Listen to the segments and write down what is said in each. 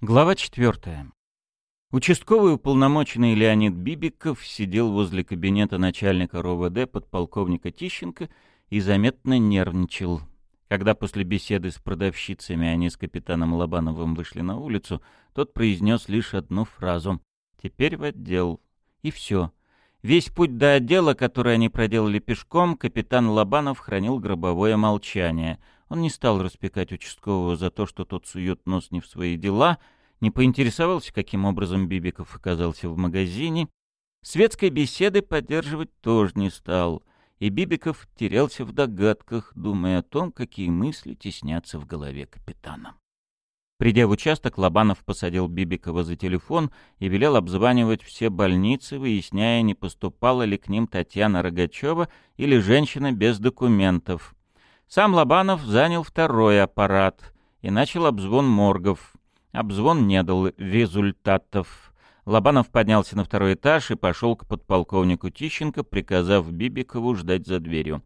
Глава четвертая. Участковый уполномоченный Леонид Бибиков сидел возле кабинета начальника РОВД подполковника Тищенко и заметно нервничал. Когда после беседы с продавщицами они с капитаном Лобановым вышли на улицу, тот произнес лишь одну фразу «Теперь в отдел». И все. Весь путь до отдела, который они проделали пешком, капитан Лобанов хранил гробовое молчание — он не стал распекать участкового за то, что тот сует нос не в свои дела, не поинтересовался, каким образом Бибиков оказался в магазине. Светской беседы поддерживать тоже не стал, и Бибиков терялся в догадках, думая о том, какие мысли теснятся в голове капитана. Придя в участок, Лобанов посадил Бибикова за телефон и велел обзванивать все больницы, выясняя, не поступала ли к ним Татьяна Рогачева или женщина без документов. Сам Лобанов занял второй аппарат и начал обзвон моргов. Обзвон не дал результатов. Лобанов поднялся на второй этаж и пошел к подполковнику Тищенко, приказав Бибикову ждать за дверью.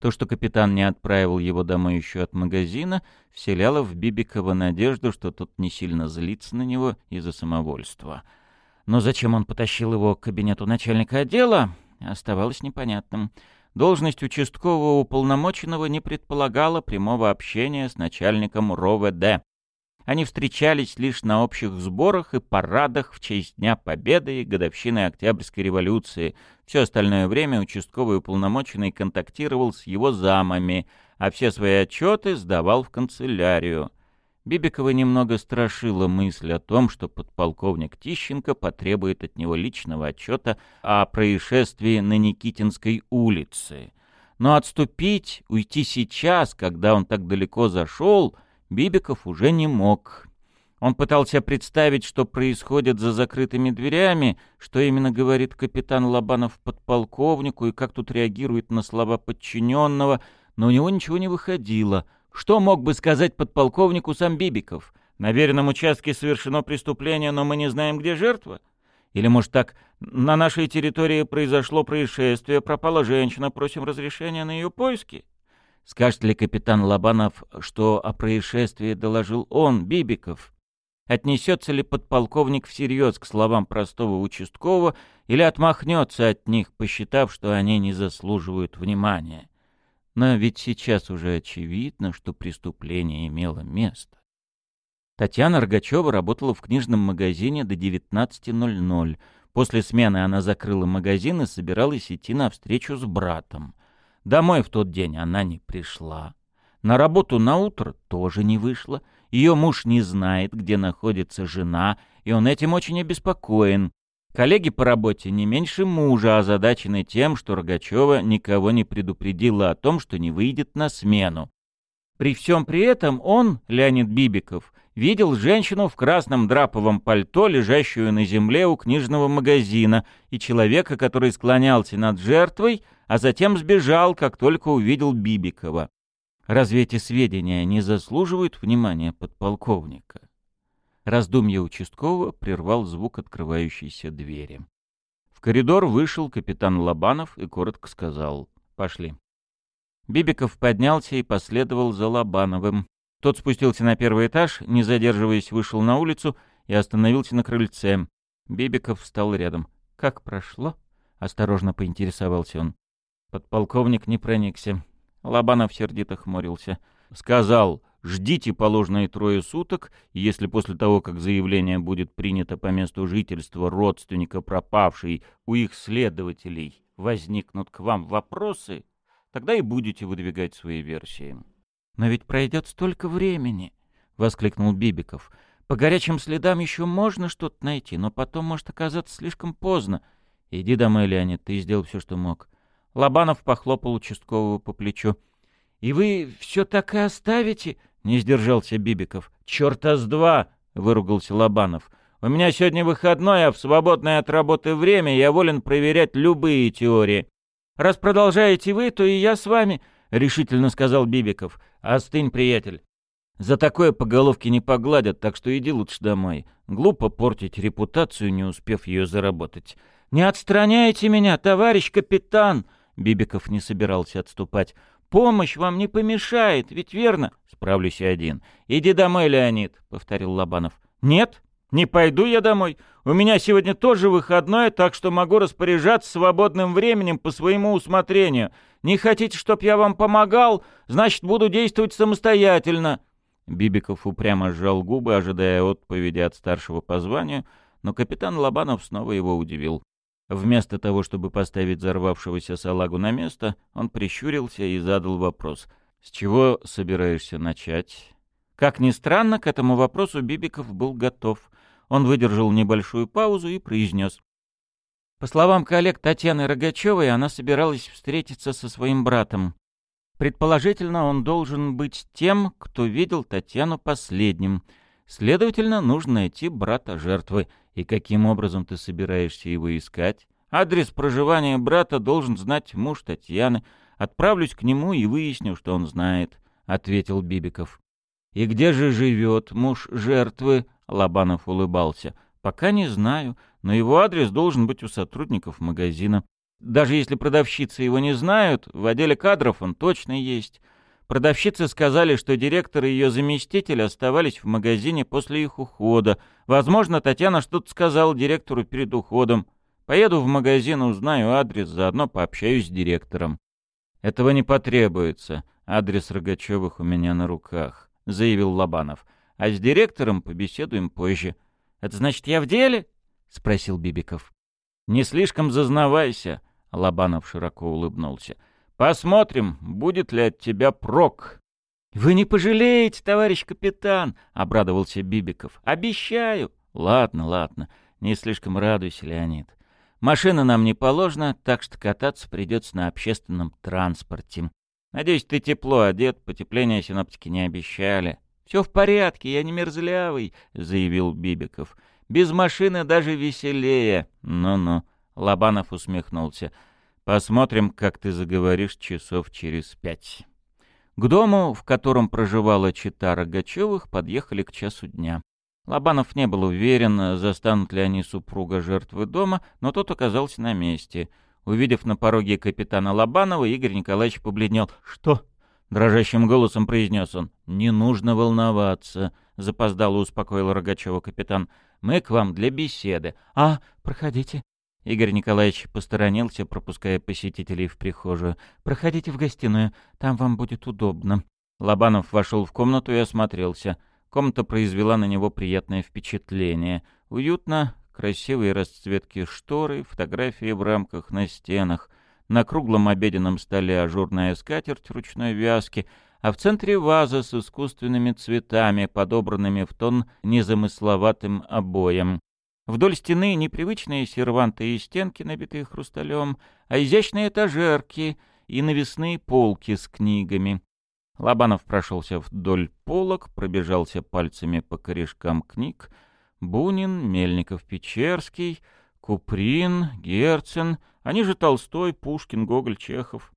То, что капитан не отправил его домой еще от магазина, вселяло в Бибикова надежду, что тот не сильно злится на него из-за самовольства. Но зачем он потащил его к кабинету начальника отдела, оставалось непонятным. Должность участкового уполномоченного не предполагала прямого общения с начальником РОВД. Они встречались лишь на общих сборах и парадах в честь Дня Победы и годовщины Октябрьской революции. Все остальное время участковый уполномоченный контактировал с его замами, а все свои отчеты сдавал в канцелярию. Бибикова немного страшила мысль о том, что подполковник Тищенко потребует от него личного отчета о происшествии на Никитинской улице. Но отступить, уйти сейчас, когда он так далеко зашел, Бибиков уже не мог. Он пытался представить, что происходит за закрытыми дверями, что именно говорит капитан Лобанов подполковнику и как тут реагирует на слова подчиненного, но у него ничего не выходило — что мог бы сказать подполковнику сам Бибиков? На веренном участке совершено преступление, но мы не знаем, где жертва? Или, может, так, на нашей территории произошло происшествие, пропала женщина, просим разрешения на ее поиски? Скажет ли капитан Лобанов, что о происшествии доложил он, Бибиков? Отнесется ли подполковник всерьез к словам простого участкового или отмахнется от них, посчитав, что они не заслуживают внимания? Но ведь сейчас уже очевидно, что преступление имело место. Татьяна Рогачева работала в книжном магазине до 19.00. После смены она закрыла магазин и собиралась идти на встречу с братом. Домой в тот день она не пришла. На работу на утро тоже не вышла. Ее муж не знает, где находится жена, и он этим очень обеспокоен. Коллеги по работе не меньше мужа озадачены тем, что Рогачева никого не предупредила о том, что не выйдет на смену. При всем при этом он, Леонид Бибиков, видел женщину в красном драповом пальто, лежащую на земле у книжного магазина, и человека, который склонялся над жертвой, а затем сбежал, как только увидел Бибикова. Разве эти сведения не заслуживают внимания подполковника? Раздумье участкового прервал звук открывающейся двери. В коридор вышел капитан Лобанов и коротко сказал «Пошли». Бибиков поднялся и последовал за Лобановым. Тот спустился на первый этаж, не задерживаясь, вышел на улицу и остановился на крыльце. Бибиков встал рядом. «Как прошло?» — осторожно поинтересовался он. Подполковник не проникся. Лобанов сердито хмурился. «Сказал, Ждите положенные трое суток, и если после того, как заявление будет принято по месту жительства родственника пропавшей у их следователей, возникнут к вам вопросы, тогда и будете выдвигать свои версии. «Но ведь пройдет столько времени!» — воскликнул Бибиков. «По горячим следам еще можно что-то найти, но потом может оказаться слишком поздно. Иди домой, Леонид, ты сделал все, что мог». Лобанов похлопал участкового по плечу. «И вы все так и оставите?» Не сдержался Бибиков. «Черта с два!» — выругался Лобанов. «У меня сегодня выходной, а в свободное от работы время я волен проверять любые теории. Раз продолжаете вы, то и я с вами», — решительно сказал Бибиков. «Остынь, приятель. За такое по головке не погладят, так что иди лучше домой. Глупо портить репутацию, не успев ее заработать». «Не отстраняйте меня, товарищ капитан!» Бибиков не собирался отступать. Помощь вам не помешает, ведь верно? Справлюсь и один. Иди домой, Леонид, повторил Лобанов. Нет, не пойду я домой. У меня сегодня тоже выходной, так что могу распоряжаться свободным временем по своему усмотрению. Не хотите, чтоб я вам помогал? Значит, буду действовать самостоятельно. Бибиков упрямо сжал губы, ожидая отповеди от старшего по званию, но капитан Лобанов снова его удивил. Вместо того, чтобы поставить взорвавшегося салагу на место, он прищурился и задал вопрос. «С чего собираешься начать?» Как ни странно, к этому вопросу Бибиков был готов. Он выдержал небольшую паузу и произнес. По словам коллег Татьяны Рогачевой, она собиралась встретиться со своим братом. Предположительно, он должен быть тем, кто видел Татьяну последним. Следовательно, нужно найти брата жертвы — и каким образом ты собираешься его искать? Адрес проживания брата должен знать муж Татьяны. Отправлюсь к нему и выясню, что он знает, — ответил Бибиков. И где же живет муж жертвы? Лобанов улыбался. Пока не знаю, но его адрес должен быть у сотрудников магазина. Даже если продавщицы его не знают, в отделе кадров он точно есть. Продавщицы сказали, что директор и ее заместитель оставались в магазине после их ухода. Возможно, Татьяна что-то сказала директору перед уходом. Поеду в магазин, узнаю адрес, заодно пообщаюсь с директором. Этого не потребуется. Адрес Рогачевых у меня на руках, заявил Лобанов. А с директором побеседуем позже. Это значит, я в деле? спросил Бибиков. Не слишком зазнавайся, Лобанов широко улыбнулся. Посмотрим, будет ли от тебя прок. — Вы не пожалеете, товарищ капитан, — обрадовался Бибиков. — Обещаю. — Ладно, ладно, не слишком радуйся, Леонид. Машина нам не положена, так что кататься придется на общественном транспорте. Надеюсь, ты тепло одет, потепления синоптики не обещали. — Все в порядке, я не мерзлявый, — заявил Бибиков. — Без машины даже веселее. Ну-ну, — Лобанов усмехнулся. — Посмотрим, как ты заговоришь часов через пять. К дому, в котором проживала чита Рогачевых, подъехали к часу дня. Лобанов не был уверен, застанут ли они супруга жертвы дома, но тот оказался на месте. Увидев на пороге капитана Лобанова, Игорь Николаевич побледнел. «Что?» — дрожащим голосом произнес он. «Не нужно волноваться», — запоздало успокоил Рогачева капитан. «Мы к вам для беседы». «А, проходите», Игорь Николаевич посторонился, пропуская посетителей в прихожую. «Проходите в гостиную, там вам будет удобно». Лобанов вошел в комнату и осмотрелся. Комната произвела на него приятное впечатление. Уютно, красивые расцветки шторы, фотографии в рамках на стенах. На круглом обеденном столе ажурная скатерть ручной вязки, а в центре ваза с искусственными цветами, подобранными в тон незамысловатым обоем. Вдоль стены непривычные серванты и стенки, набитые хрусталем, а изящные этажерки и навесные полки с книгами. Лобанов прошелся вдоль полок, пробежался пальцами по корешкам книг. Бунин, Мельников-Печерский, Куприн, Герцен, они же Толстой, Пушкин, Гоголь, Чехов.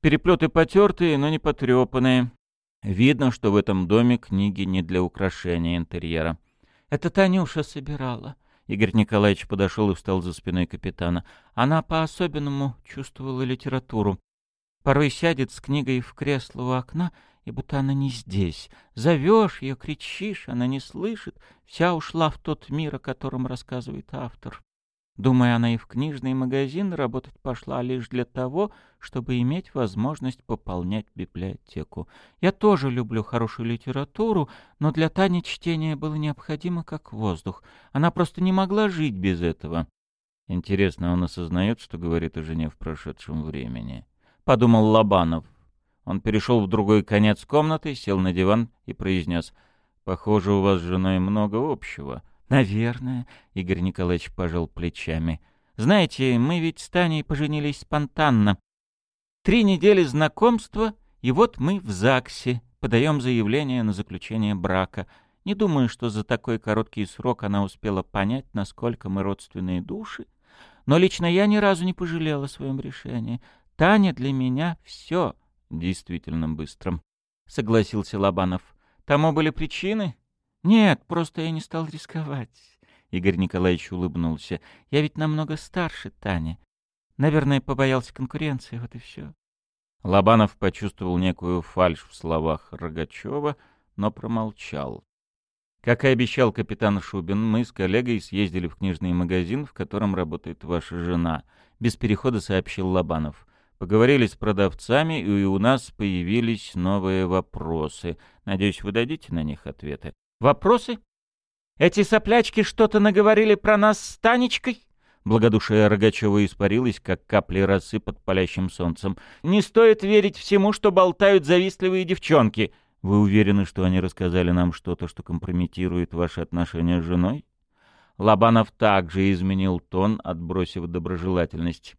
Переплеты потертые, но не потрепанные. Видно, что в этом доме книги не для украшения интерьера. «Это Танюша собирала», Игорь Николаевич подошел и встал за спиной капитана. Она по-особенному чувствовала литературу. Порой сядет с книгой в кресло у окна, и будто она не здесь. Зовешь ее, кричишь, она не слышит. Вся ушла в тот мир, о котором рассказывает автор. Думаю, она и в книжный магазин работать пошла лишь для того, чтобы иметь возможность пополнять библиотеку. Я тоже люблю хорошую литературу, но для Тани чтение было необходимо как воздух. Она просто не могла жить без этого. Интересно, он осознает, что говорит о жене в прошедшем времени? Подумал Лобанов. Он перешел в другой конец комнаты, сел на диван и произнес. «Похоже, у вас с женой много общего». «Наверное», — Игорь Николаевич пожал плечами. «Знаете, мы ведь с Таней поженились спонтанно. Три недели знакомства, и вот мы в ЗАГСе, подаем заявление на заключение брака. Не думаю, что за такой короткий срок она успела понять, насколько мы родственные души. Но лично я ни разу не пожалела о своем решении. Таня для меня все действительно быстрым», — согласился Лобанов. «Тому были причины?» «Нет, просто я не стал рисковать». Игорь Николаевич улыбнулся. «Я ведь намного старше Тани. Наверное, побоялся конкуренции, вот и все». Лобанов почувствовал некую фальшь в словах Рогачева, но промолчал. Как и обещал капитан Шубин, мы с коллегой съездили в книжный магазин, в котором работает ваша жена. Без перехода сообщил Лобанов. Поговорили с продавцами, и у нас появились новые вопросы. Надеюсь, вы дадите на них ответы. Вопросы? Эти соплячки что-то наговорили про нас с Танечкой? Благодушие Рогачева испарилось, как капли росы под палящим солнцем. «Не стоит верить всему, что болтают завистливые девчонки. Вы уверены, что они рассказали нам что-то, что компрометирует ваши отношения с женой?» Лобанов также изменил тон, отбросив доброжелательность.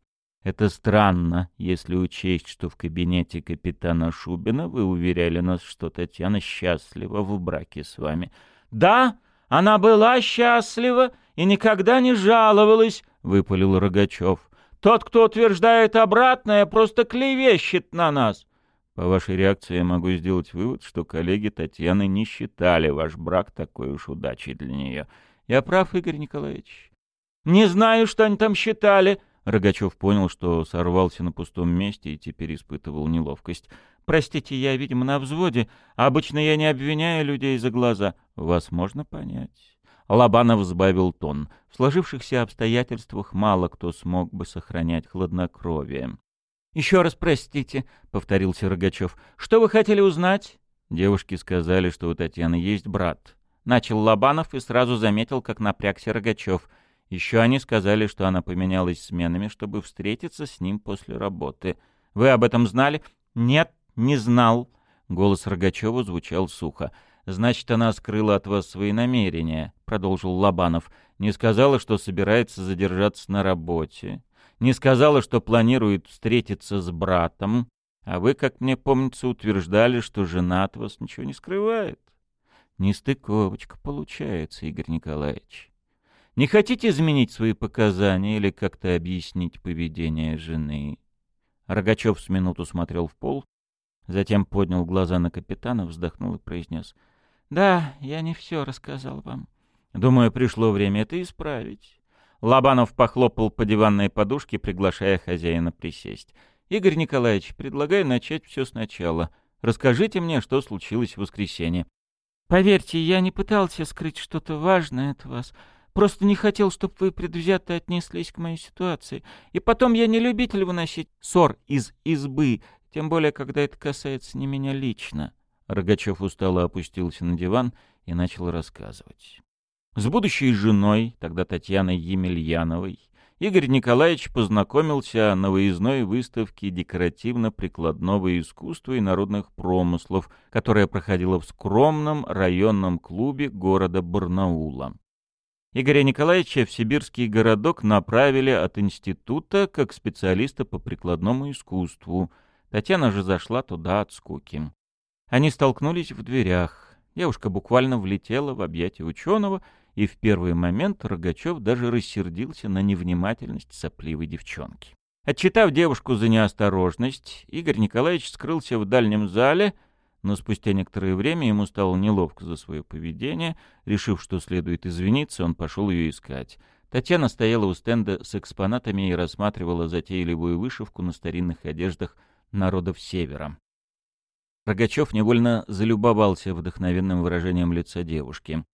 «Это странно, если учесть, что в кабинете капитана Шубина вы уверяли нас, что Татьяна счастлива в браке с вами». «Да, она была счастлива и никогда не жаловалась», — выпалил Рогачев. «Тот, кто утверждает обратное, просто клевещет на нас». По вашей реакции я могу сделать вывод, что коллеги Татьяны не считали ваш брак такой уж удачей для нее. Я прав, Игорь Николаевич? Не знаю, что они там считали. Рогачев понял, что сорвался на пустом месте и теперь испытывал неловкость. Простите, я, видимо, на взводе. Обычно я не обвиняю людей за глаза. Вас можно понять. Лобанов сбавил тон. В сложившихся обстоятельствах мало кто смог бы сохранять хладнокровие. «Еще раз простите», — повторился Рогачев. «Что вы хотели узнать?» Девушки сказали, что у Татьяны есть брат. Начал Лобанов и сразу заметил, как напрягся Рогачев. Еще они сказали, что она поменялась сменами, чтобы встретиться с ним после работы. «Вы об этом знали?» «Нет, не знал». Голос Рогачева звучал сухо. «Значит, она скрыла от вас свои намерения», — продолжил Лобанов. «Не сказала, что собирается задержаться на работе. Не сказала, что планирует встретиться с братом. А вы, как мне помнится, утверждали, что жена от вас ничего не скрывает. Нестыковочка получается, Игорь Николаевич. Не хотите изменить свои показания или как-то объяснить поведение жены?» Рогачев с минуту смотрел в пол, затем поднял глаза на капитана, вздохнул и произнес — да, я не все рассказал вам. Думаю, пришло время это исправить. Лобанов похлопал по диванной подушке, приглашая хозяина присесть. Игорь Николаевич, предлагаю начать все сначала. Расскажите мне, что случилось в воскресенье. Поверьте, я не пытался скрыть что-то важное от вас. Просто не хотел, чтобы вы предвзято отнеслись к моей ситуации. И потом я не любитель выносить ссор из избы, тем более, когда это касается не меня лично. Рогачев устало опустился на диван и начал рассказывать. С будущей женой, тогда Татьяной Емельяновой, Игорь Николаевич познакомился на выездной выставке декоративно-прикладного искусства и народных промыслов, которая проходила в скромном районном клубе города Барнаула. Игоря Николаевича в сибирский городок направили от института как специалиста по прикладному искусству. Татьяна же зашла туда от скуки. Они столкнулись в дверях. Девушка буквально влетела в объятия ученого, и в первый момент Рогачев даже рассердился на невнимательность сопливой девчонки. Отчитав девушку за неосторожность, Игорь Николаевич скрылся в дальнем зале, но спустя некоторое время ему стало неловко за свое поведение. Решив, что следует извиниться, он пошел ее искать. Татьяна стояла у стенда с экспонатами и рассматривала затейливую вышивку на старинных одеждах народов Севера. Рогачев невольно залюбовался вдохновенным выражением лица девушки.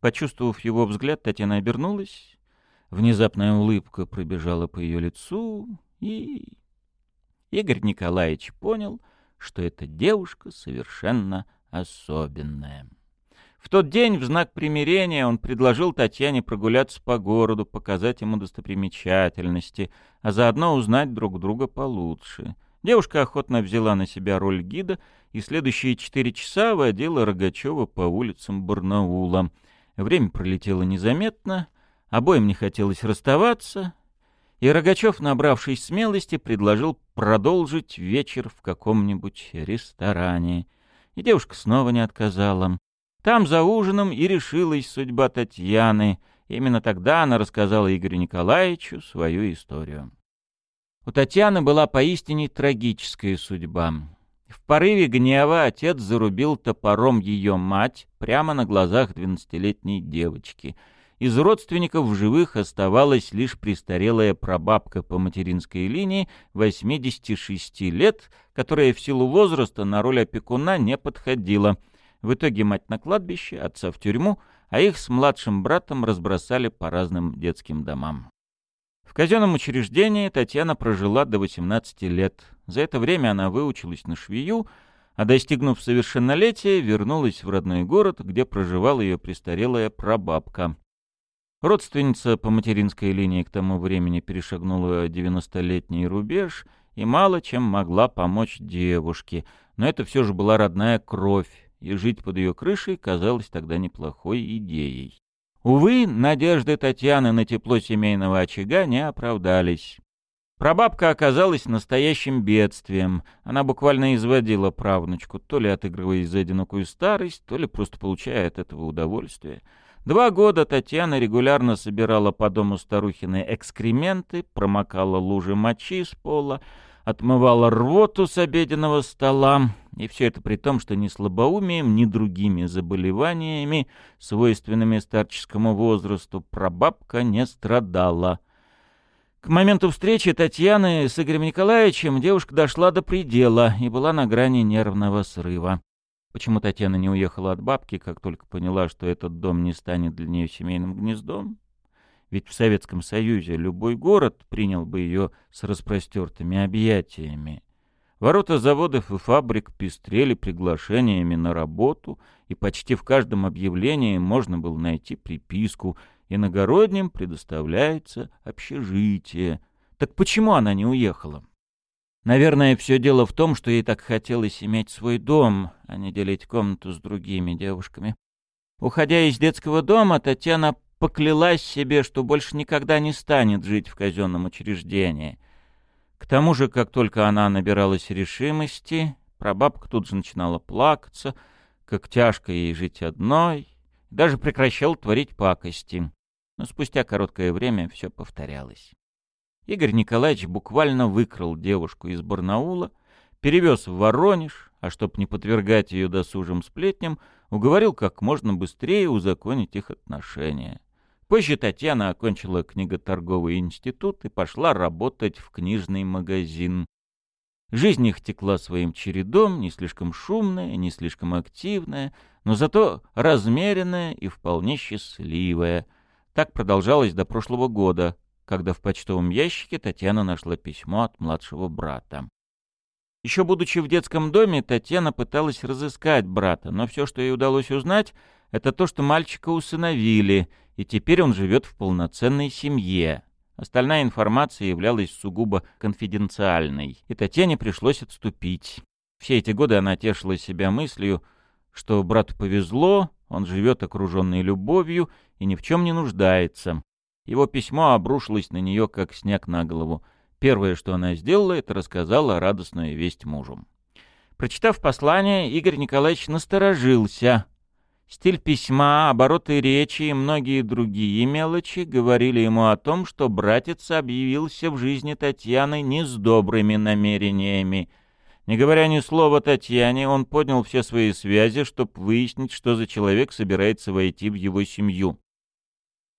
Почувствовав его взгляд, Татьяна обернулась. Внезапная улыбка пробежала по ее лицу, и... Игорь Николаевич понял, что эта девушка совершенно особенная. В тот день, в знак примирения, он предложил Татьяне прогуляться по городу, показать ему достопримечательности, а заодно узнать друг друга получше — Девушка охотно взяла на себя роль гида и следующие четыре часа водила Рогачева по улицам Барнаула. Время пролетело незаметно, обоим не хотелось расставаться, и Рогачев, набравшись смелости, предложил продолжить вечер в каком-нибудь ресторане. И девушка снова не отказала. Там за ужином и решилась судьба Татьяны. Именно тогда она рассказала Игорю Николаевичу свою историю. У Татьяны была поистине трагическая судьба. В порыве гнева отец зарубил топором ее мать прямо на глазах двенадцатилетней девочки. Из родственников в живых оставалась лишь престарелая прабабка по материнской линии 86 лет, которая в силу возраста на роль опекуна не подходила. В итоге мать на кладбище, отца в тюрьму, а их с младшим братом разбросали по разным детским домам. В казенном учреждении Татьяна прожила до 18 лет. За это время она выучилась на швею, а достигнув совершеннолетия, вернулась в родной город, где проживала ее престарелая прабабка. Родственница по материнской линии к тому времени перешагнула 90-летний рубеж и мало чем могла помочь девушке, но это все же была родная кровь, и жить под ее крышей казалось тогда неплохой идеей. Увы, надежды Татьяны на тепло семейного очага не оправдались. Прабабка оказалась настоящим бедствием. Она буквально изводила правнучку, то ли отыгрывая за одинокую старость, то ли просто получая от этого удовольствие — Два года Татьяна регулярно собирала по дому старухины экскременты, промокала лужи мочи с пола, отмывала рвоту с обеденного стола, и все это при том, что ни слабоумием, ни другими заболеваниями, свойственными старческому возрасту, прабабка не страдала. К моменту встречи Татьяны с Игорем Николаевичем девушка дошла до предела и была на грани нервного срыва. Почему Татьяна не уехала от бабки, как только поняла, что этот дом не станет для нее семейным гнездом? Ведь в Советском Союзе любой город принял бы ее с распростертыми объятиями. Ворота заводов и фабрик пестрели приглашениями на работу, и почти в каждом объявлении можно было найти приписку «Иногородним предоставляется общежитие». Так почему она не уехала? Наверное, все дело в том, что ей так хотелось иметь свой дом, а не делить комнату с другими девушками. Уходя из детского дома, Татьяна поклялась себе, что больше никогда не станет жить в казенном учреждении. К тому же, как только она набиралась решимости, прабабка тут же начинала плакаться, как тяжко ей жить одной, даже прекращал творить пакости. Но спустя короткое время все повторялось. Игорь Николаевич буквально выкрал девушку из Барнаула, перевез в Воронеж, а чтоб не подвергать ее досужим сплетням, уговорил как можно быстрее узаконить их отношения. Позже Татьяна окончила книготорговый институт и пошла работать в книжный магазин. Жизнь их текла своим чередом, не слишком шумная, не слишком активная, но зато размеренная и вполне счастливая. Так продолжалось до прошлого года, когда в почтовом ящике Татьяна нашла письмо от младшего брата. Еще будучи в детском доме, Татьяна пыталась разыскать брата, но все, что ей удалось узнать, это то, что мальчика усыновили, и теперь он живет в полноценной семье. Остальная информация являлась сугубо конфиденциальной, и Татьяне пришлось отступить. Все эти годы она тешила себя мыслью, что брату повезло, он живет окруженный любовью и ни в чем не нуждается. Его письмо обрушилось на нее, как снег на голову. Первое, что она сделала, это рассказала радостную весть мужу. Прочитав послание, Игорь Николаевич насторожился. Стиль письма, обороты речи и многие другие мелочи говорили ему о том, что братец объявился в жизни Татьяны не с добрыми намерениями. Не говоря ни слова Татьяне, он поднял все свои связи, чтобы выяснить, что за человек собирается войти в его семью.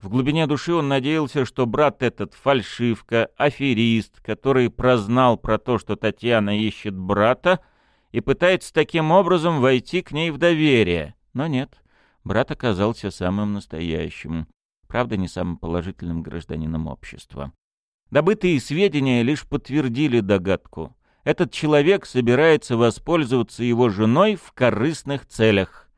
В глубине души он надеялся, что брат этот фальшивка, аферист, который прознал про то, что Татьяна ищет брата, и пытается таким образом войти к ней в доверие. Но нет, брат оказался самым настоящим, правда, не самым положительным гражданином общества. Добытые сведения лишь подтвердили догадку. Этот человек собирается воспользоваться его женой в корыстных целях.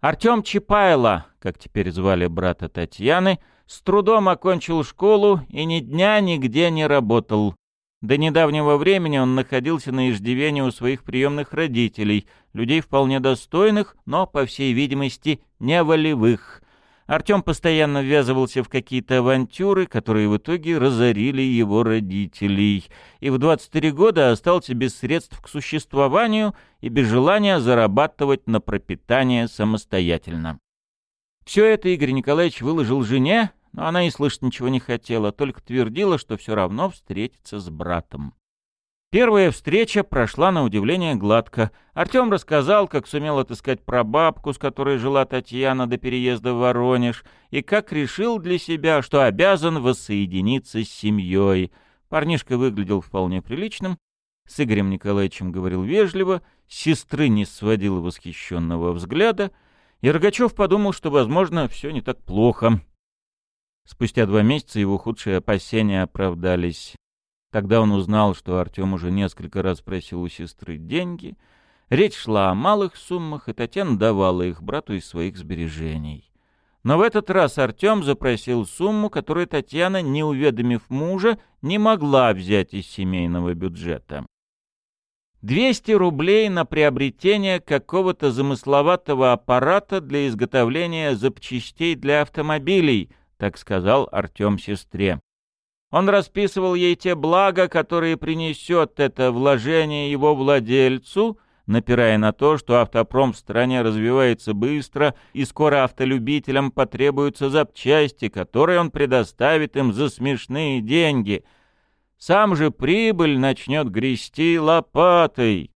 Артем Чапайло, как теперь звали брата Татьяны, с трудом окончил школу и ни дня нигде не работал. До недавнего времени он находился на иждивении у своих приемных родителей, людей вполне достойных, но, по всей видимости, неволевых. Артем постоянно ввязывался в какие-то авантюры, которые в итоге разорили его родителей, и в 23 года остался без средств к существованию и без желания зарабатывать на пропитание самостоятельно. Все это Игорь Николаевич выложил жене, но она и слышать ничего не хотела, только твердила, что все равно встретится с братом. Первая встреча прошла на удивление гладко. Артем рассказал, как сумел отыскать прабабку, с которой жила Татьяна до переезда в Воронеж, и как решил для себя, что обязан воссоединиться с семьей. Парнишка выглядел вполне приличным, с Игорем Николаевичем говорил вежливо, сестры не сводила восхищенного взгляда, и Рогачев подумал, что, возможно, все не так плохо. Спустя два месяца его худшие опасения оправдались. Тогда он узнал, что Артем уже несколько раз просил у сестры деньги. Речь шла о малых суммах, и Татьяна давала их брату из своих сбережений. Но в этот раз Артем запросил сумму, которую Татьяна, не уведомив мужа, не могла взять из семейного бюджета. 200 рублей на приобретение какого-то замысловатого аппарата для изготовления запчастей для автомобилей, так сказал Артем сестре. Он расписывал ей те блага, которые принесет это вложение его владельцу, напирая на то, что автопром в стране развивается быстро, и скоро автолюбителям потребуются запчасти, которые он предоставит им за смешные деньги. Сам же прибыль начнет грести лопатой.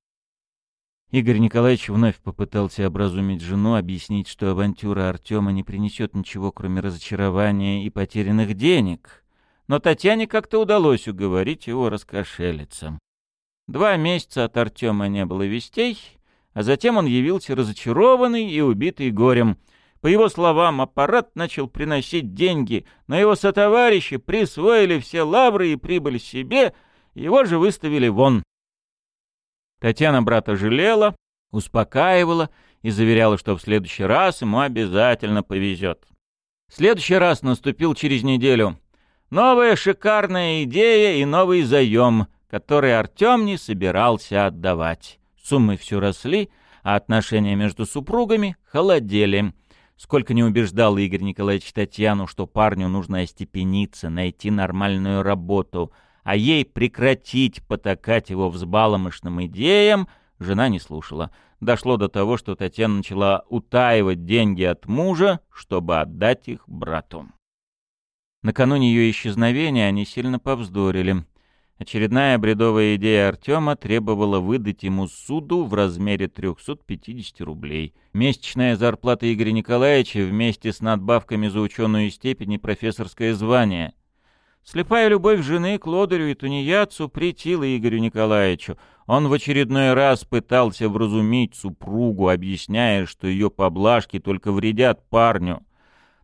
Игорь Николаевич вновь попытался образумить жену, объяснить, что авантюра Артема не принесет ничего, кроме разочарования и потерянных денег но Татьяне как-то удалось уговорить его раскошелиться. Два месяца от Артема не было вестей, а затем он явился разочарованный и убитый горем. По его словам, аппарат начал приносить деньги, но его сотоварищи присвоили все лавры и прибыль себе, его же выставили вон. Татьяна брата жалела, успокаивала и заверяла, что в следующий раз ему обязательно повезет. Следующий раз наступил через неделю — Новая шикарная идея и новый заем, который Артем не собирался отдавать. Суммы все росли, а отношения между супругами холодели. Сколько не убеждал Игорь Николаевич Татьяну, что парню нужно остепениться, найти нормальную работу, а ей прекратить потакать его взбаломышным идеям, жена не слушала. Дошло до того, что Татьяна начала утаивать деньги от мужа, чтобы отдать их брату. Накануне ее исчезновения они сильно повздорили. Очередная бредовая идея Артема требовала выдать ему суду в размере 350 рублей. Месячная зарплата Игоря Николаевича вместе с надбавками за ученую степень и профессорское звание. Слепая любовь жены к лодырю и тунеядцу претила Игорю Николаевичу. Он в очередной раз пытался вразумить супругу, объясняя, что ее поблажки только вредят парню.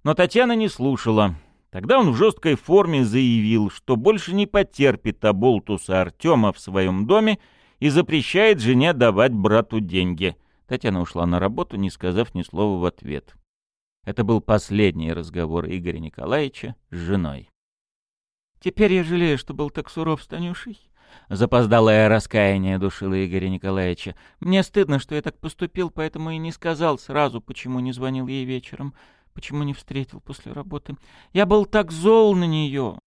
Но Татьяна не слушала. Тогда он в жесткой форме заявил, что больше не потерпит оболтуса Артема в своем доме и запрещает жене давать брату деньги. Татьяна ушла на работу, не сказав ни слова в ответ. Это был последний разговор Игоря Николаевича с женой. «Теперь я жалею, что был так суров с Танюшей», Запоздалое раскаяние душило Игоря Николаевича. «Мне стыдно, что я так поступил, поэтому и не сказал сразу, почему не звонил ей вечером. Почему не встретил после работы? Я был так зол на нее.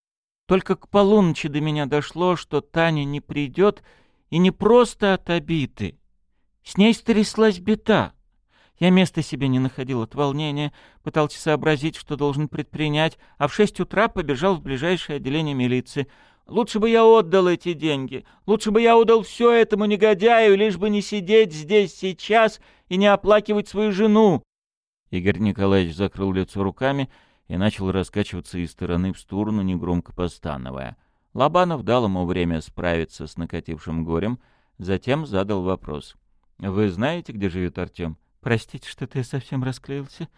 Только к полуночи до меня дошло, что Таня не придет, и не просто от обиды. С ней стряслась беда. Я места себе не находил от волнения, пытался сообразить, что должен предпринять, а в шесть утра побежал в ближайшее отделение милиции. Лучше бы я отдал эти деньги, лучше бы я отдал все этому негодяю, лишь бы не сидеть здесь сейчас и не оплакивать свою жену. Игорь Николаевич закрыл лицо руками и начал раскачиваться из стороны в сторону, негромко постановая. Лобанов дал ему время справиться с накатившим горем, затем задал вопрос. «Вы знаете, где живет Артем?» «Простите, что-то я совсем расклеился».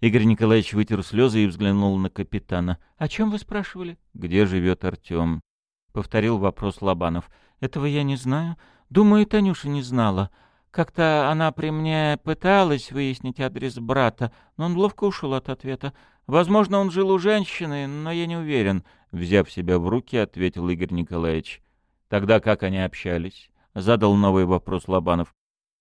Игорь Николаевич вытер слезы и взглянул на капитана. «О чем вы спрашивали?» «Где живет Артем?» — повторил вопрос Лобанов. «Этого я не знаю. Думаю, Танюша не знала. Как-то она при мне пыталась выяснить адрес брата, но он ловко ушел от ответа. Возможно, он жил у женщины, но я не уверен. Взяв себя в руки, ответил Игорь Николаевич. Тогда как они общались? Задал новый вопрос Лобанов.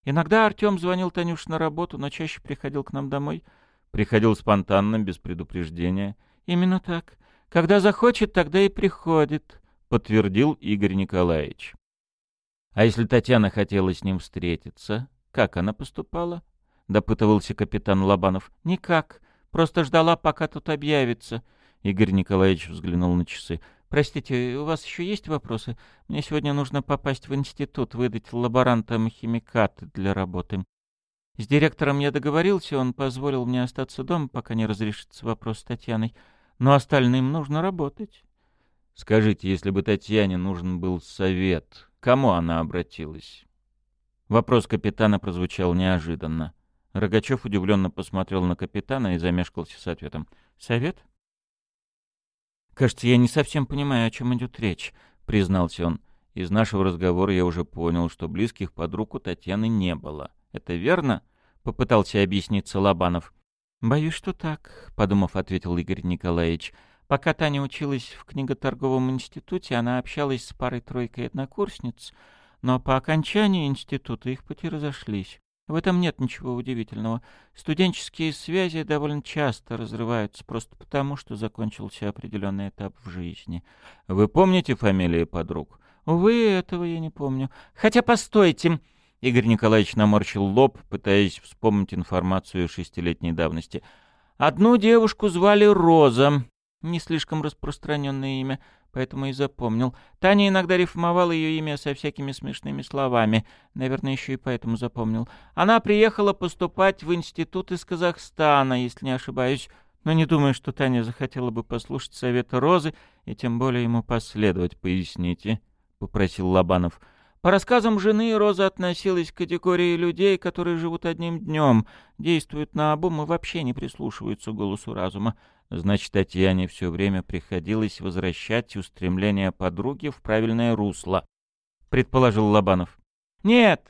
Иногда Артем звонил Танюш на работу, но чаще приходил к нам домой. Приходил спонтанно, без предупреждения. Именно так. Когда захочет, тогда и приходит, подтвердил Игорь Николаевич. А если Татьяна хотела с ним встретиться, как она поступала? Допытывался капитан Лобанов. Никак. Просто ждала, пока тут объявится. Игорь Николаевич взглянул на часы. Простите, у вас еще есть вопросы? Мне сегодня нужно попасть в институт, выдать лаборантам химикаты для работы. С директором я договорился, он позволил мне остаться дома, пока не разрешится вопрос с Татьяной. Но остальным нужно работать. Скажите, если бы Татьяне нужен был совет, кому она обратилась? Вопрос капитана прозвучал неожиданно. Рогачев удивленно посмотрел на капитана и замешкался с ответом. «Совет?» «Кажется, я не совсем понимаю, о чем идет речь», — признался он. «Из нашего разговора я уже понял, что близких подруг у Татьяны не было. Это верно?» — попытался объясниться Лобанов. «Боюсь, что так», — подумав, ответил Игорь Николаевич. «Пока Таня училась в книготорговом институте, она общалась с парой-тройкой однокурсниц, но по окончании института их пути разошлись. В этом нет ничего удивительного. Студенческие связи довольно часто разрываются просто потому, что закончился определенный этап в жизни. Вы помните фамилии подруг? Увы, этого я не помню. Хотя постойте. Игорь Николаевич наморщил лоб, пытаясь вспомнить информацию шестилетней давности. Одну девушку звали Роза. Не слишком распространенное имя поэтому и запомнил. Таня иногда рифмовала ее имя со всякими смешными словами. Наверное, еще и поэтому запомнил. Она приехала поступать в институт из Казахстана, если не ошибаюсь. Но не думаю, что Таня захотела бы послушать совета Розы и тем более ему последовать. «Поясните», — попросил Лобанов. По рассказам жены, Роза относилась к категории людей, которые живут одним днем, действуют на обум и вообще не прислушиваются к голосу разума. Значит, Татьяне все время приходилось возвращать устремления подруги в правильное русло, предположил Лобанов. Нет,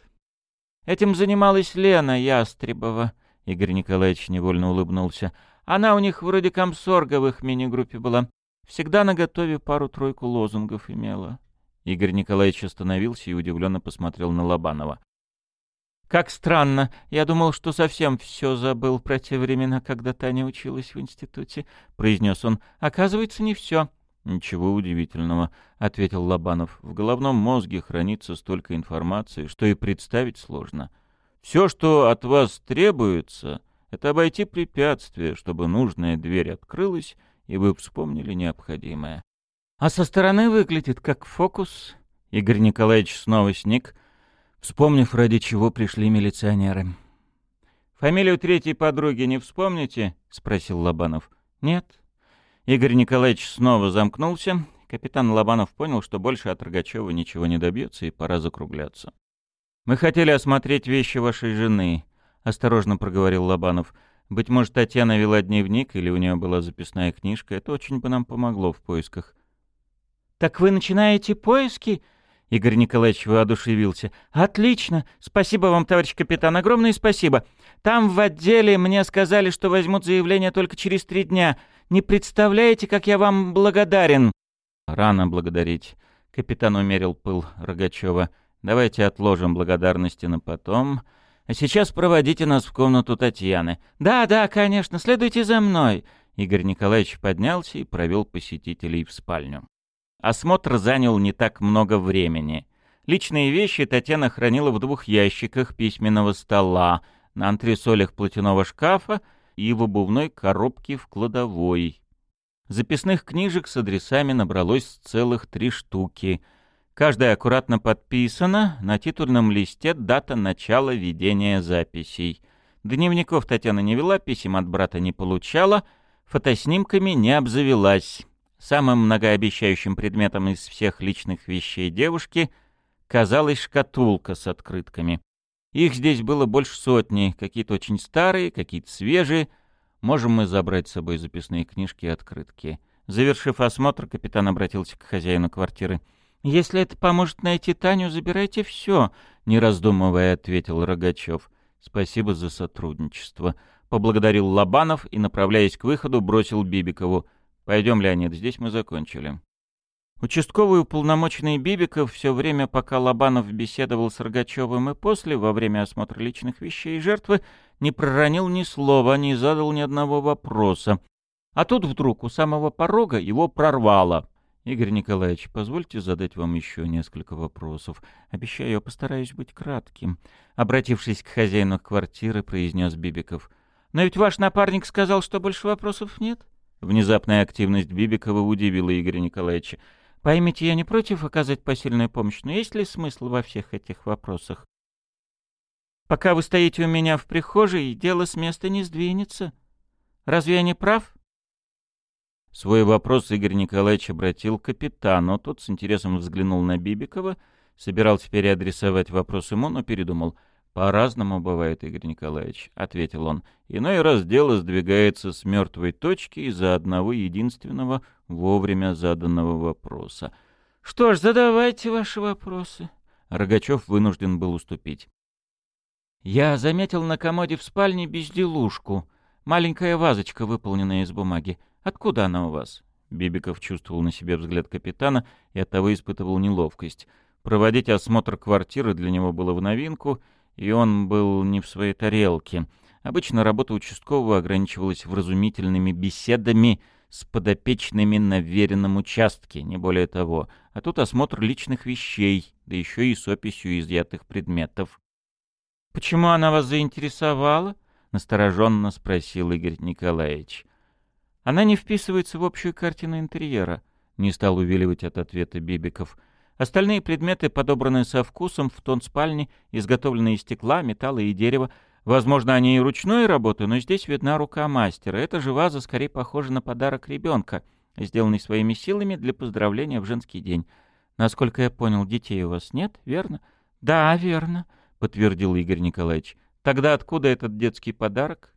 этим занималась Лена Ястребова. Игорь Николаевич невольно улыбнулся. Она у них вроде комсорга в их мини-группе была. Всегда наготове пару-тройку лозунгов имела. Игорь Николаевич остановился и удивленно посмотрел на Лобанова. Как странно. Я думал, что совсем все забыл про те времена, когда Таня училась в институте, произнес он. Оказывается, не все. Ничего удивительного, ответил Лобанов. В головном мозге хранится столько информации, что и представить сложно. Все, что от вас требуется, это обойти препятствие, чтобы нужная дверь открылась, и вы вспомнили необходимое. А со стороны выглядит как фокус. Игорь Николаевич снова сник, вспомнив, ради чего пришли милиционеры. «Фамилию третьей подруги не вспомните?» — спросил Лобанов. «Нет». Игорь Николаевич снова замкнулся. Капитан Лобанов понял, что больше от Рогачева ничего не добьется, и пора закругляться. «Мы хотели осмотреть вещи вашей жены», — осторожно проговорил Лобанов. «Быть может, Татьяна вела дневник, или у нее была записная книжка. Это очень бы нам помогло в поисках». «Так вы начинаете поиски?» Игорь Николаевич воодушевился. «Отлично! Спасибо вам, товарищ капитан, огромное спасибо. Там в отделе мне сказали, что возьмут заявление только через три дня. Не представляете, как я вам благодарен!» «Рано благодарить», — капитан умерил пыл Рогачева. «Давайте отложим благодарности на потом. А сейчас проводите нас в комнату Татьяны». «Да, да, конечно, следуйте за мной». Игорь Николаевич поднялся и провел посетителей в спальню. Осмотр занял не так много времени. Личные вещи Татьяна хранила в двух ящиках письменного стола, на антресолях платяного шкафа и в обувной коробке в кладовой. Записных книжек с адресами набралось целых три штуки. Каждая аккуратно подписана, на титульном листе дата начала ведения записей. Дневников Татьяна не вела, писем от брата не получала, фотоснимками не обзавелась. Самым многообещающим предметом из всех личных вещей девушки казалась шкатулка с открытками. Их здесь было больше сотни, какие-то очень старые, какие-то свежие. Можем мы забрать с собой записные книжки и открытки. Завершив осмотр, капитан обратился к хозяину квартиры. «Если это поможет найти Таню, забирайте все», — не раздумывая ответил Рогачев. «Спасибо за сотрудничество», — поблагодарил Лобанов и, направляясь к выходу, бросил Бибикову. Пойдем, Леонид, здесь мы закончили. Участковый уполномоченный Бибиков все время, пока Лобанов беседовал с Рогачевым и после, во время осмотра личных вещей жертвы, не проронил ни слова, не задал ни одного вопроса. А тут вдруг у самого порога его прорвало. «Игорь Николаевич, позвольте задать вам еще несколько вопросов. Обещаю, постараюсь быть кратким». Обратившись к хозяину квартиры, произнес Бибиков. «Но ведь ваш напарник сказал, что больше вопросов нет?» Внезапная активность Бибикова удивила Игоря Николаевича. Поймите, я не против оказать посильную помощь, но есть ли смысл во всех этих вопросах? Пока вы стоите у меня в прихожей, дело с места не сдвинется. Разве я не прав? Свой вопрос Игорь Николаевич обратил к капитану. Тот с интересом взглянул на Бибикова, собирался переадресовать вопрос ему, но передумал. «По-разному бывает, Игорь Николаевич», — ответил он. «Иной раз дело сдвигается с мертвой точки из-за одного единственного вовремя заданного вопроса». «Что ж, задавайте ваши вопросы». Рогачев вынужден был уступить. «Я заметил на комоде в спальне безделушку. Маленькая вазочка, выполненная из бумаги. Откуда она у вас?» Бибиков чувствовал на себе взгляд капитана и оттого испытывал неловкость. Проводить осмотр квартиры для него было в новинку, и он был не в своей тарелке. Обычно работа участкового ограничивалась вразумительными беседами с подопечными на веренном участке, не более того. А тут осмотр личных вещей, да еще и с описью изъятых предметов. «Почему она вас заинтересовала?» — настороженно спросил Игорь Николаевич. «Она не вписывается в общую картину интерьера», — не стал увиливать от ответа Бибиков. «Остальные предметы подобраны со вкусом в тон спальни, изготовленные из стекла, металла и дерева. Возможно, они и ручной работы, но здесь видна рука мастера. Эта же ваза скорее похожа на подарок ребенка, сделанный своими силами для поздравления в женский день. Насколько я понял, детей у вас нет, верно?» «Да, верно», подтвердил Игорь Николаевич. Тогда откуда этот детский подарок?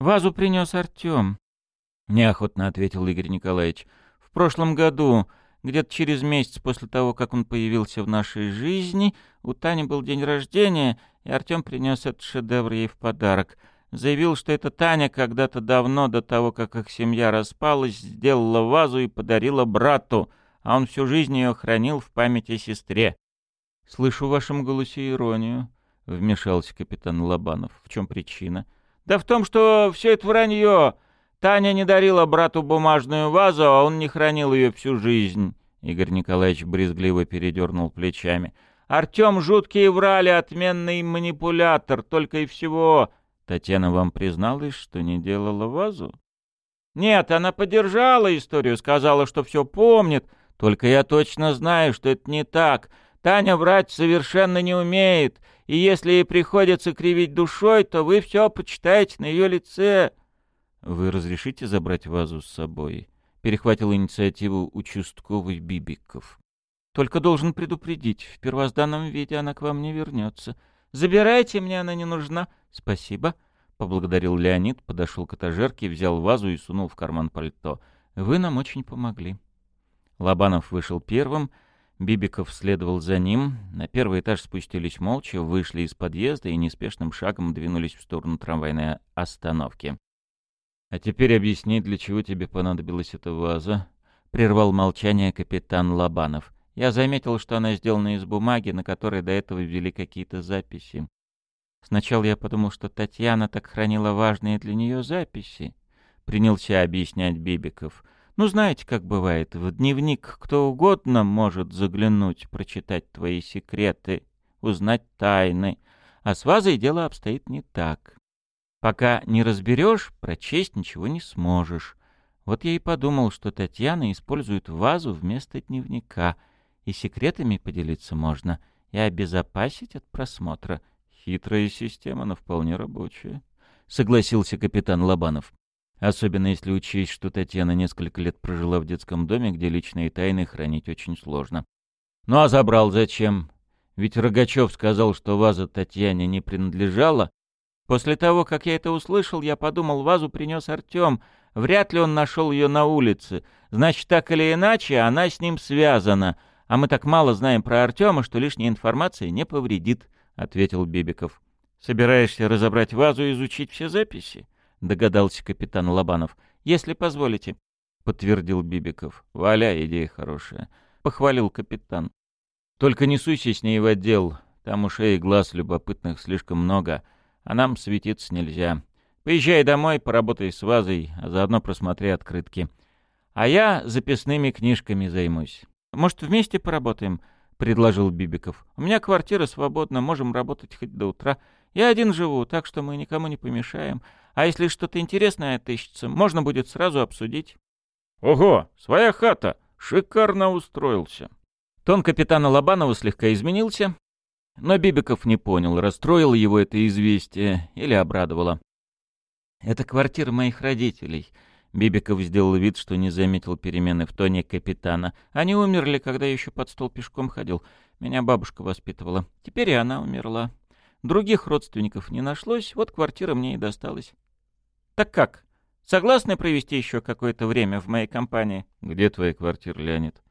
Вазу принес Артем. Неохотно ответил Игорь Николаевич. В прошлом году, где-то через месяц после того, как он появился в нашей жизни, у Тани был день рождения, и Артем принес этот шедевр ей в подарок. Заявил, что это Таня когда-то давно, до того, как их семья распалась, сделала вазу и подарила брату, а он всю жизнь ее хранил в память о сестре. «Слышу в вашем голосе иронию», — вмешался капитан Лобанов. «В чем причина?» «Да в том, что все это вранье. Таня не дарила брату бумажную вазу, а он не хранил ее всю жизнь». Игорь Николаевич брезгливо передернул плечами. «Артем жуткий врали, отменный манипулятор, только и всего». «Татьяна вам призналась, что не делала вазу?» «Нет, она поддержала историю, сказала, что все помнит. Только я точно знаю, что это не так. Таня врать совершенно не умеет, и если ей приходится кривить душой, то вы все почитаете на ее лице». «Вы разрешите забрать вазу с собой?» — перехватил инициативу участковый Бибиков. «Только должен предупредить, в первозданном виде она к вам не вернется. Забирайте, мне она не нужна. Спасибо». — поблагодарил Леонид, подошел к этажерке, взял вазу и сунул в карман пальто. «Вы нам очень помогли». Лобанов вышел первым — Бибиков следовал за ним. На первый этаж спустились молча, вышли из подъезда и неспешным шагом двинулись в сторону трамвайной остановки. «А теперь объясни, для чего тебе понадобилась эта ваза?» — прервал молчание капитан Лобанов. «Я заметил, что она сделана из бумаги, на которой до этого ввели какие-то записи. Сначала я подумал, что Татьяна так хранила важные для нее записи». Принялся объяснять Бибиков — ну, знаете, как бывает, в дневник кто угодно может заглянуть, прочитать твои секреты, узнать тайны. А с вазой дело обстоит не так. Пока не разберешь, прочесть ничего не сможешь. Вот я и подумал, что Татьяна использует вазу вместо дневника, и секретами поделиться можно, и обезопасить от просмотра. Хитрая система, но вполне рабочая, — согласился капитан Лобанов. Особенно если учесть, что Татьяна несколько лет прожила в детском доме, где личные тайны хранить очень сложно. Ну а забрал зачем? Ведь Рогачев сказал, что ваза Татьяне не принадлежала. После того, как я это услышал, я подумал, вазу принес Артем. Вряд ли он нашел ее на улице. Значит, так или иначе, она с ним связана. А мы так мало знаем про Артема, что лишняя информация не повредит, — ответил Бибиков. — Собираешься разобрать вазу и изучить все записи? — догадался капитан Лобанов. «Если позволите», — подтвердил Бибиков. «Валя, идея хорошая», — похвалил капитан. «Только не суйся с ней в отдел. Там ушей и глаз любопытных слишком много, а нам светиться нельзя. Поезжай домой, поработай с вазой, а заодно просмотри открытки. А я записными книжками займусь. Может, вместе поработаем?» — предложил Бибиков. «У меня квартира свободна, можем работать хоть до утра. Я один живу, так что мы никому не помешаем. А если что-то интересное отыщется, можно будет сразу обсудить. Ого, своя хата! Шикарно устроился. Тон капитана Лобанова слегка изменился, но Бибиков не понял, расстроило его это известие или обрадовало. «Это квартира моих родителей». Бибиков сделал вид, что не заметил перемены в тоне капитана. «Они умерли, когда я еще под стол пешком ходил. Меня бабушка воспитывала. Теперь и она умерла. Других родственников не нашлось, вот квартира мне и досталась». «Так как? Согласны провести еще какое-то время в моей компании?» «Где твоя квартира, Леонид?»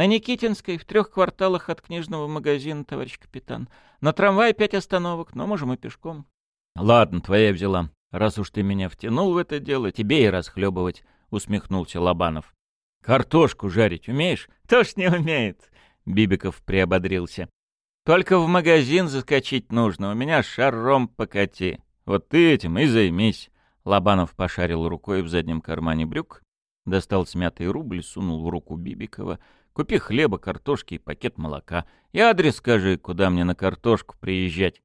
На Никитинской, в трех кварталах от книжного магазина, товарищ капитан. На трамвае пять остановок, но можем и пешком. — Ладно, твоя взяла. Раз уж ты меня втянул в это дело, тебе и расхлебывать, — усмехнулся Лобанов. — Картошку жарить умеешь? — Тоже не умеет, — Бибиков приободрился. — Только в магазин заскочить нужно, у меня шаром покати. Вот ты этим и займись. Лобанов пошарил рукой в заднем кармане брюк, достал смятый рубль, сунул в руку Бибикова — Купи хлеба, картошки и пакет молока. И адрес скажи, куда мне на картошку приезжать.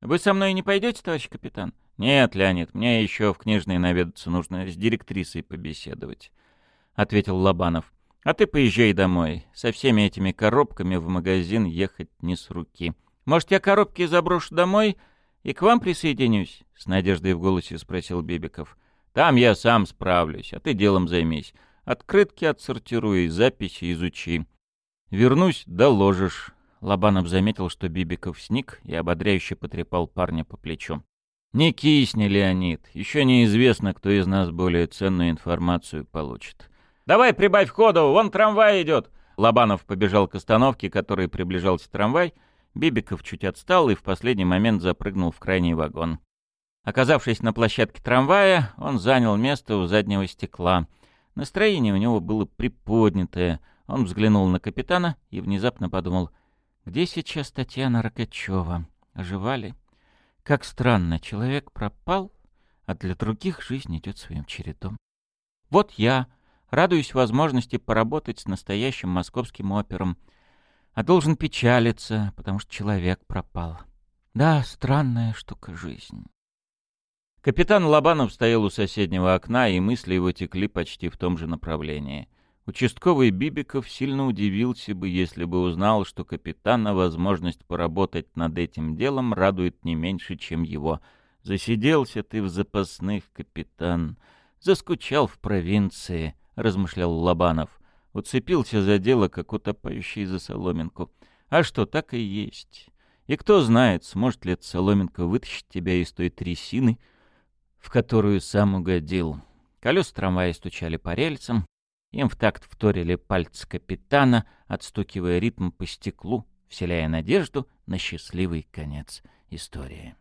Вы со мной не пойдете, товарищ капитан? Нет, Леонид, мне еще в книжной наведаться нужно с директрисой побеседовать, — ответил Лобанов. А ты поезжай домой. Со всеми этими коробками в магазин ехать не с руки. Может, я коробки заброшу домой и к вам присоединюсь? — с надеждой в голосе спросил Бибиков. Там я сам справлюсь, а ты делом займись. Открытки отсортируй, записи изучи. Вернусь, доложишь. Лобанов заметил, что Бибиков сник и ободряюще потрепал парня по плечу. «Не кисни, Леонид. Еще неизвестно, кто из нас более ценную информацию получит». «Давай прибавь ходу, вон трамвай идет!» Лобанов побежал к остановке, которой приближался трамвай. Бибиков чуть отстал и в последний момент запрыгнул в крайний вагон. Оказавшись на площадке трамвая, он занял место у заднего стекла — Настроение у него было приподнятое. Он взглянул на капитана и внезапно подумал, где сейчас Татьяна Рокачева? Оживали? Как странно, человек пропал, а для других жизнь идет своим чередом. Вот я радуюсь возможности поработать с настоящим московским опером, а должен печалиться, потому что человек пропал. Да, странная штука жизнь. Капитан Лобанов стоял у соседнего окна, и мысли его текли почти в том же направлении. Участковый Бибиков сильно удивился бы, если бы узнал, что капитана возможность поработать над этим делом радует не меньше, чем его. «Засиделся ты в запасных, капитан. Заскучал в провинции», — размышлял Лобанов. Уцепился за дело, как утопающий за соломинку. А что, так и есть. И кто знает, сможет ли эта соломинка вытащить тебя из той трясины, — в которую сам угодил. Колеса трамвая стучали по рельсам, им в такт вторили пальцы капитана, отстукивая ритм по стеклу, вселяя надежду на счастливый конец истории.